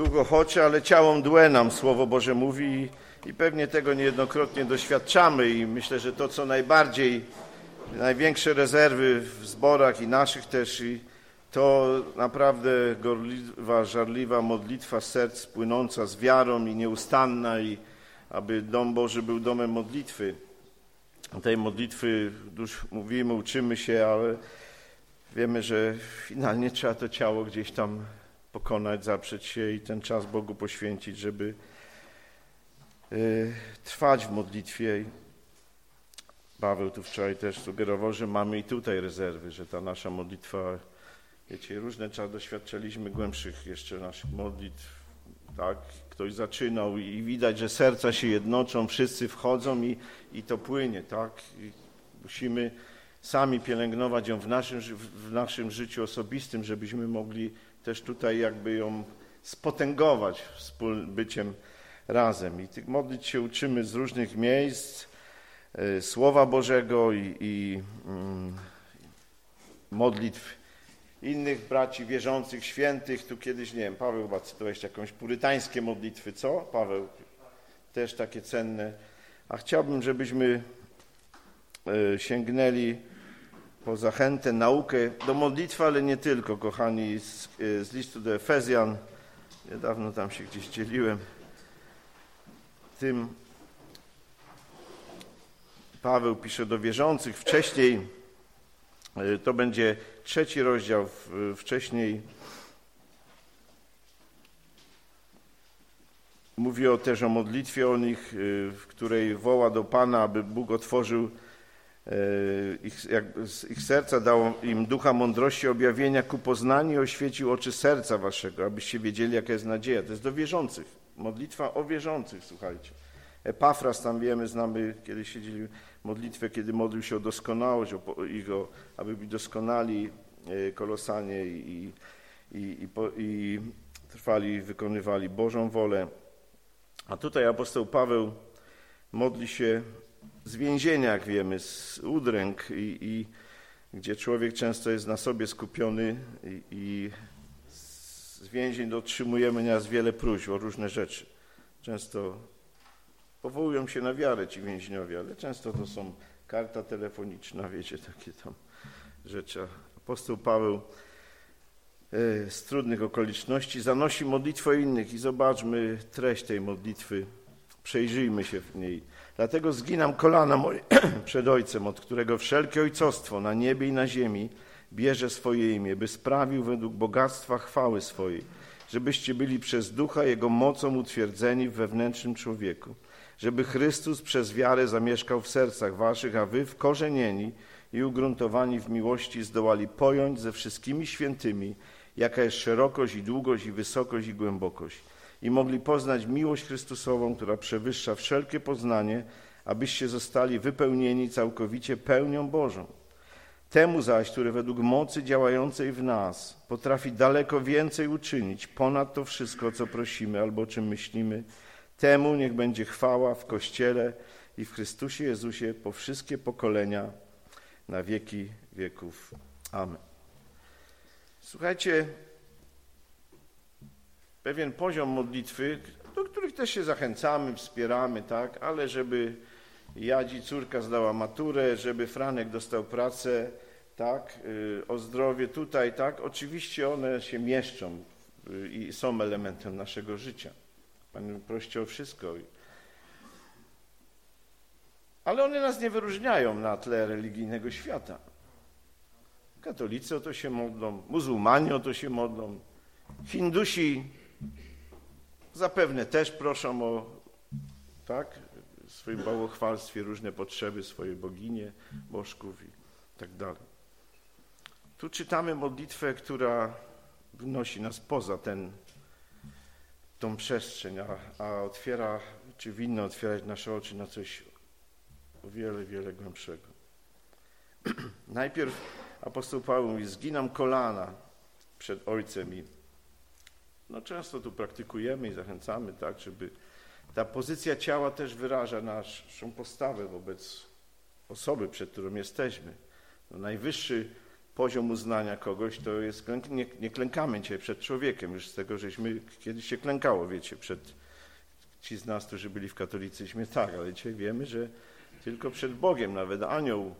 Długo choczy, ale ciało mdłe nam Słowo Boże mówi i pewnie tego niejednokrotnie doświadczamy i myślę, że to, co najbardziej, największe rezerwy w zborach i naszych też, i to naprawdę gorliwa, żarliwa modlitwa serc płynąca z wiarą i nieustanna i aby Dom Boży był domem modlitwy. Tej modlitwy już mówimy, uczymy się, ale wiemy, że finalnie trzeba to ciało gdzieś tam pokonać, zaprzeć się i ten czas Bogu poświęcić, żeby y, trwać w modlitwie. Paweł tu wczoraj też sugerował, że mamy i tutaj rezerwy, że ta nasza modlitwa, wiecie, różne czas doświadczaliśmy głębszych jeszcze naszych modlitw, tak? Ktoś zaczynał i widać, że serca się jednoczą, wszyscy wchodzą i, i to płynie, tak? I musimy sami pielęgnować ją w naszym, w naszym życiu osobistym, żebyśmy mogli też tutaj jakby ją spotęgować wspólnym byciem razem. I tych modlić się uczymy z różnych miejsc, y, Słowa Bożego i, i mm, modlitw innych braci wierzących, świętych. Tu kiedyś, nie wiem, Paweł chyba cytowałeś jakąś purytańskie modlitwy, co? Paweł, też takie cenne. A chciałbym, żebyśmy y, sięgnęli po zachętę, naukę do modlitwy, ale nie tylko, kochani, z, z listu do Efezjan. Niedawno tam się gdzieś dzieliłem. Tym Paweł pisze do wierzących. Wcześniej, e, to będzie trzeci rozdział, wcześniej mówi o, też o modlitwie o nich, e, w której woła do Pana, aby Bóg otworzył ich, jak, ich serca dał im ducha mądrości objawienia ku poznaniu i oświecił oczy serca waszego, abyście wiedzieli, jaka jest nadzieja. To jest do wierzących. Modlitwa o wierzących, słuchajcie. Epafras tam wiemy, znamy, kiedy siedzieli modlitwę, kiedy modlił się o doskonałość, o, ich, o, aby być doskonali e, kolosanie i, i, i, i trwali, wykonywali Bożą wolę. A tutaj apostoł Paweł modli się z więzienia, jak wiemy, z udręk, i, i gdzie człowiek często jest na sobie skupiony i, i z więzień otrzymujemy nieraz wiele próśb o różne rzeczy. Często powołują się na wiarę ci więźniowie, ale często to są karta telefoniczna, wiecie, takie tam rzeczy. Apostoł Paweł e, z trudnych okoliczności zanosi modlitwę innych i zobaczmy treść tej modlitwy, przejrzyjmy się w niej. Dlatego zginam kolana moje przed Ojcem, od którego wszelkie ojcostwo na niebie i na ziemi bierze swoje imię, by sprawił według bogactwa chwały swojej, żebyście byli przez Ducha Jego mocą utwierdzeni w wewnętrznym człowieku, żeby Chrystus przez wiarę zamieszkał w sercach waszych, a wy wkorzenieni i ugruntowani w miłości zdołali pojąć ze wszystkimi świętymi, jaka jest szerokość i długość i wysokość i głębokość i mogli poznać miłość Chrystusową, która przewyższa wszelkie poznanie, abyście zostali wypełnieni całkowicie pełnią Bożą. Temu zaś, który według mocy działającej w nas potrafi daleko więcej uczynić ponad to wszystko, co prosimy albo czym myślimy, temu niech będzie chwała w Kościele i w Chrystusie Jezusie po wszystkie pokolenia na wieki wieków. Amen. Słuchajcie, pewien poziom modlitwy, do których też się zachęcamy, wspieramy, tak, ale żeby Jadzi córka zdała maturę, żeby Franek dostał pracę, tak, y, o zdrowie tutaj, tak, oczywiście one się mieszczą y, i są elementem naszego życia. Pan prosi o wszystko. Ale one nas nie wyróżniają na tle religijnego świata. Katolicy o to się modlą, muzułmanie o to się modlą, Hindusi Zapewne też proszą o, tak, w swoim bałwochwalstwie różne potrzeby, swoje boginie, bożków i tak dalej. Tu czytamy modlitwę, która wynosi nas poza ten, tą przestrzeń, a, a otwiera, czy winna otwierać nasze oczy na coś o wiele, wiele głębszego. Najpierw apostoł Paweł mówi, zginam kolana przed Ojcem i no często tu praktykujemy i zachęcamy, tak, żeby ta pozycja ciała też wyraża naszą postawę wobec osoby, przed którą jesteśmy. No najwyższy poziom uznania kogoś, to jest, nie, nie klękamy dzisiaj przed człowiekiem, już z tego, żeśmy kiedyś się klękało, wiecie, przed ci z nas, którzy byli w katolicyzmie, tak, ale dzisiaj wiemy, że tylko przed Bogiem nawet anioł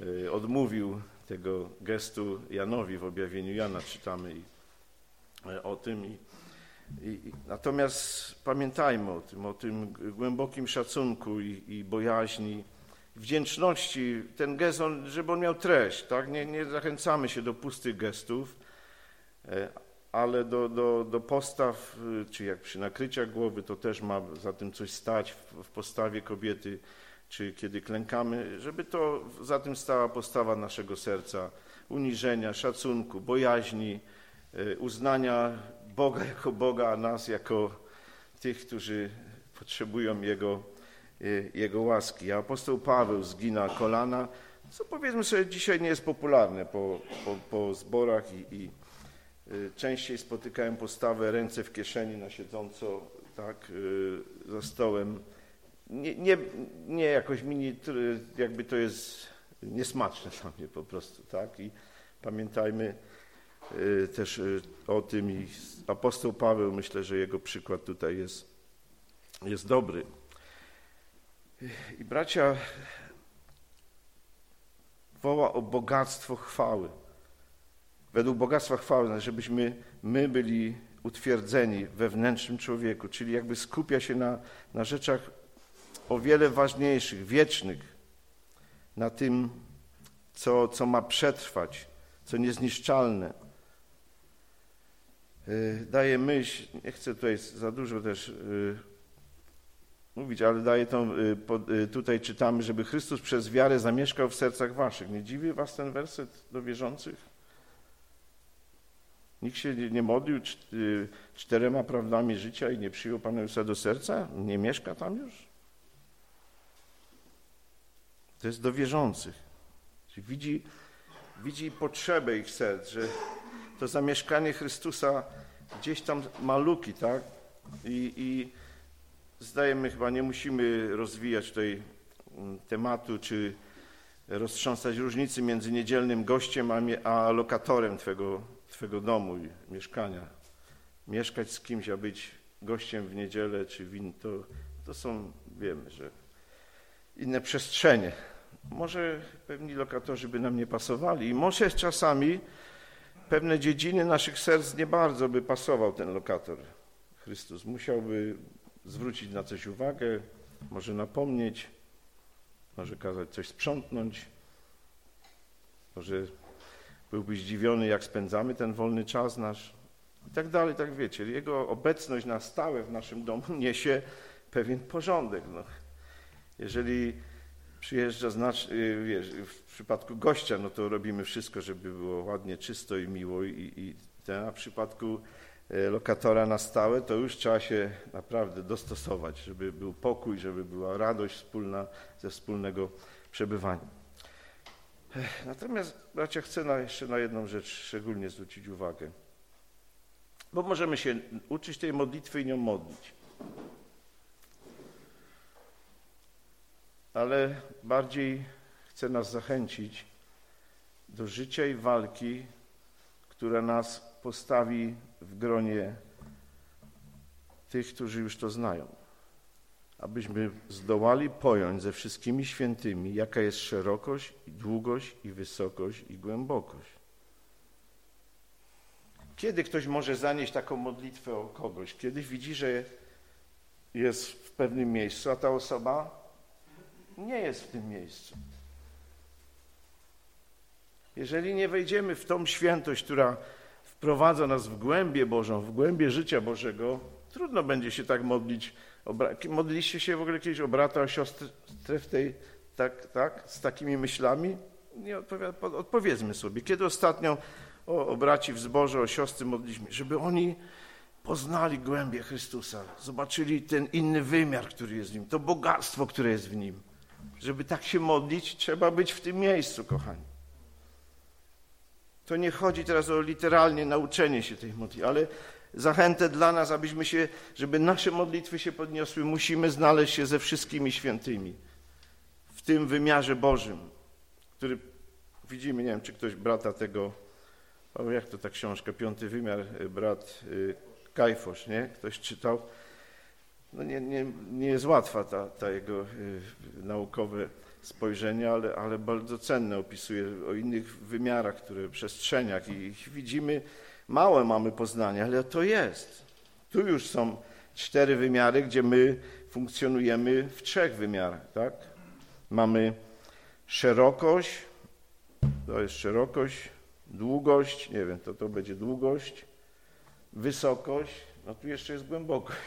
y, odmówił tego gestu Janowi w objawieniu Jana, czytamy y, o tym. I, i, natomiast pamiętajmy o tym, o tym głębokim szacunku i, i bojaźni, wdzięczności, ten gest, on, żeby on miał treść, tak? Nie, nie zachęcamy się do pustych gestów, e, ale do, do, do postaw, czy jak przy nakryciach głowy, to też ma za tym coś stać w, w postawie kobiety, czy kiedy klękamy, żeby to za tym stała postawa naszego serca, uniżenia, szacunku, bojaźni, e, uznania Boga jako Boga, a nas jako tych, którzy potrzebują Jego Y, jego łaski. A apostoł Paweł zgina kolana, co powiedzmy sobie dzisiaj nie jest popularne po, po, po zborach i, i y, częściej spotykają postawę ręce w kieszeni na siedząco tak, y, za stołem. Nie, nie, nie jakoś mini, jakby to jest niesmaczne dla mnie po prostu, tak? I pamiętajmy też o tym i apostoł Paweł, myślę, że jego przykład tutaj jest, jest dobry. I bracia woła o bogactwo chwały. Według bogactwa chwały, znaczy, żebyśmy my byli utwierdzeni we wewnętrznym człowieku, czyli jakby skupia się na, na rzeczach o wiele ważniejszych, wiecznych, na tym, co, co ma przetrwać, co niezniszczalne. Y, daje myśl, nie chcę tutaj za dużo też y, mówić, ale daje to, y, tutaj czytamy, żeby Chrystus przez wiarę zamieszkał w sercach waszych. Nie dziwi was ten werset do wierzących? Nikt się nie modlił czterema prawdami życia i nie przyjął Pana Jezusa do serca? Nie mieszka tam już? To jest do wierzących. Widzi, widzi potrzebę ich serc, że to zamieszkanie Chrystusa gdzieś tam maluki, tak? I, i zdajemy chyba nie musimy rozwijać tutaj mm, tematu, czy roztrząsać różnicy między niedzielnym gościem a, a lokatorem twego, twego domu i mieszkania. Mieszkać z kimś, a być gościem w niedzielę czy w in, to, to są, wiemy, że inne przestrzenie. Może pewni lokatorzy by nam nie pasowali i może czasami pewne dziedziny naszych serc nie bardzo by pasował ten lokator. Chrystus musiałby zwrócić na coś uwagę, może napomnieć, może kazać coś sprzątnąć, może byłby zdziwiony, jak spędzamy ten wolny czas nasz i tak dalej, tak wiecie. Jego obecność na stałe w naszym domu niesie pewien porządek. No. Jeżeli przyjeżdża, znacz, y, wiesz, w przypadku gościa, no to robimy wszystko, żeby było ładnie, czysto i miło i, i ten, a w przypadku E, lokatora na stałe, to już trzeba się naprawdę dostosować, żeby był pokój, żeby była radość wspólna ze wspólnego przebywania. Natomiast, bracia, chcę na, jeszcze na jedną rzecz szczególnie zwrócić uwagę. Bo możemy się uczyć tej modlitwy i nią modlić. Ale bardziej chcę nas zachęcić do życia i walki, która nas postawi w gronie tych, którzy już to znają, abyśmy zdołali pojąć ze wszystkimi świętymi, jaka jest szerokość, i długość, i wysokość, i głębokość. Kiedy ktoś może zanieść taką modlitwę o kogoś? Kiedy widzi, że jest w pewnym miejscu, a ta osoba nie jest w tym miejscu. Jeżeli nie wejdziemy w tą świętość, która wprowadza nas w głębię Bożą, w głębię życia Bożego, trudno będzie się tak modlić. Modliście się w ogóle kiedyś o brata, o siostrę w tej, tak, tak, z takimi myślami? Nie odpowiedzmy sobie. Kiedy ostatnio o, o braci w zborze, o siostry modliliśmy, żeby oni poznali głębię Chrystusa, zobaczyli ten inny wymiar, który jest w Nim, to bogactwo, które jest w Nim. Żeby tak się modlić, trzeba być w tym miejscu, kochani. To nie chodzi teraz o literalnie nauczenie się tej modlitwy, ale zachętę dla nas, abyśmy się, żeby nasze modlitwy się podniosły, musimy znaleźć się ze wszystkimi świętymi w tym wymiarze Bożym, który widzimy, nie wiem, czy ktoś brata tego, jak to ta książka, Piąty Wymiar, brat y, Kajfosz, nie? Ktoś czytał. No nie, nie, nie jest łatwa ta, ta jego y, naukowe spojrzenie, ale, ale bardzo cenne opisuje o innych wymiarach, które przestrzeniach i widzimy, małe mamy poznanie, ale to jest. Tu już są cztery wymiary, gdzie my funkcjonujemy w trzech wymiarach, tak? Mamy szerokość, to jest szerokość, długość, nie wiem, to to będzie długość, wysokość, no tu jeszcze jest głębokość.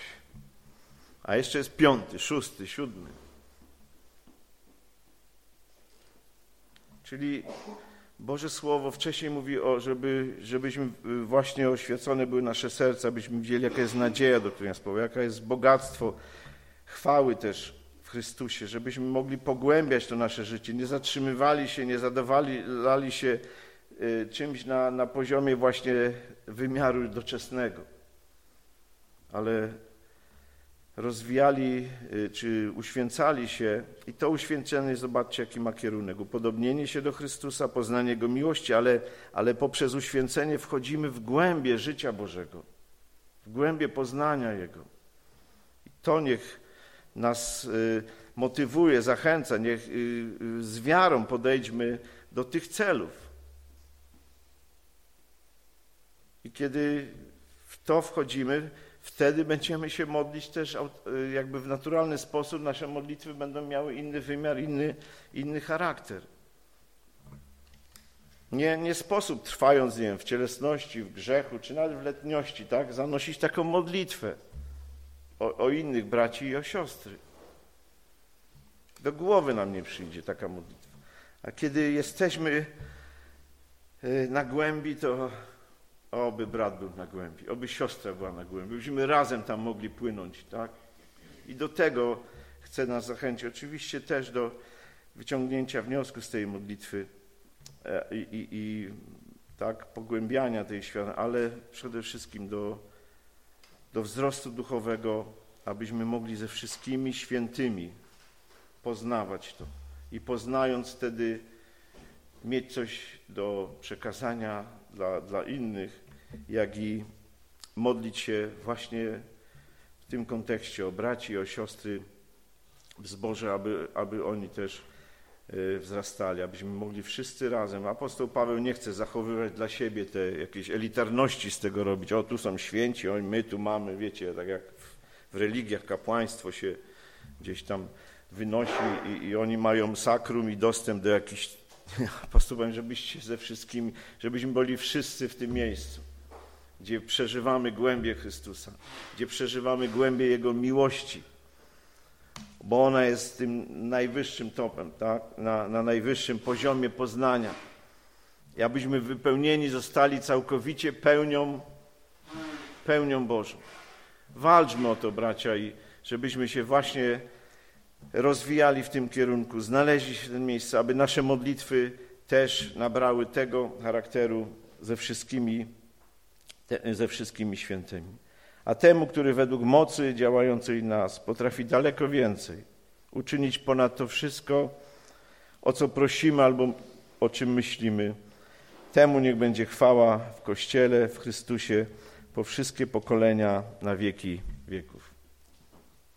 A jeszcze jest piąty, szósty, siódmy. Czyli Boże Słowo wcześniej mówi, o, żeby, żebyśmy właśnie oświecone były nasze serca, byśmy widzieli, jaka jest nadzieja, do której nas powie, jaka jest bogactwo chwały też w Chrystusie, żebyśmy mogli pogłębiać to nasze życie, nie zatrzymywali się, nie zadawali się y, czymś na, na poziomie właśnie wymiaru doczesnego, ale rozwijali y, czy uświęcali się i to uświęcenie, zobaczcie jaki ma kierunek, upodobnienie się do Chrystusa, poznanie Jego miłości, ale, ale poprzez uświęcenie wchodzimy w głębie życia Bożego, w głębie poznania Jego. I to niech nas y, motywuje, zachęca, niech y, z wiarą podejdźmy do tych celów. I kiedy w to wchodzimy, wtedy będziemy się modlić też y, jakby w naturalny sposób. Nasze modlitwy będą miały inny wymiar, inny, inny charakter. Nie, nie sposób trwając, nie wiem, w cielesności, w grzechu, czy nawet w letniości, tak, zanosić taką modlitwę o, o innych braci i o siostry. Do głowy nam nie przyjdzie taka modlitwa. A kiedy jesteśmy y, na głębi, to Oby brat był na głębi, oby siostra była na głębi, byśmy razem tam mogli płynąć, tak? I do tego chcę nas zachęcić, oczywiście też do wyciągnięcia wniosku z tej modlitwy e, i, i, i tak, pogłębiania tej świata, ale przede wszystkim do, do wzrostu duchowego, abyśmy mogli ze wszystkimi świętymi poznawać to. I poznając wtedy mieć coś do przekazania dla, dla innych, jak i modlić się właśnie w tym kontekście o braci o siostry w zborze, aby, aby oni też e, wzrastali, abyśmy mogli wszyscy razem. Apostoł Paweł nie chce zachowywać dla siebie te jakieś elitarności z tego robić. O, tu są święci, o, my tu mamy, wiecie, tak jak w, w religiach kapłaństwo się gdzieś tam wynosi i, i oni mają sakrum i dostęp do jakichś apostoł żebyście ze wszystkimi, żebyśmy byli wszyscy w tym miejscu gdzie przeżywamy głębie Chrystusa, gdzie przeżywamy głębie Jego miłości, bo ona jest tym najwyższym topem, tak? na, na najwyższym poziomie poznania. I abyśmy wypełnieni zostali całkowicie pełnią, pełnią Bożą. Walczmy o to, bracia, i żebyśmy się właśnie rozwijali w tym kierunku, znaleźli się w tym miejscu, aby nasze modlitwy też nabrały tego charakteru ze wszystkimi ze wszystkimi świętymi. A temu, który według mocy działającej nas potrafi daleko więcej, uczynić ponad to wszystko, o co prosimy albo o czym myślimy, temu niech będzie chwała w Kościele, w Chrystusie, po wszystkie pokolenia na wieki wieków.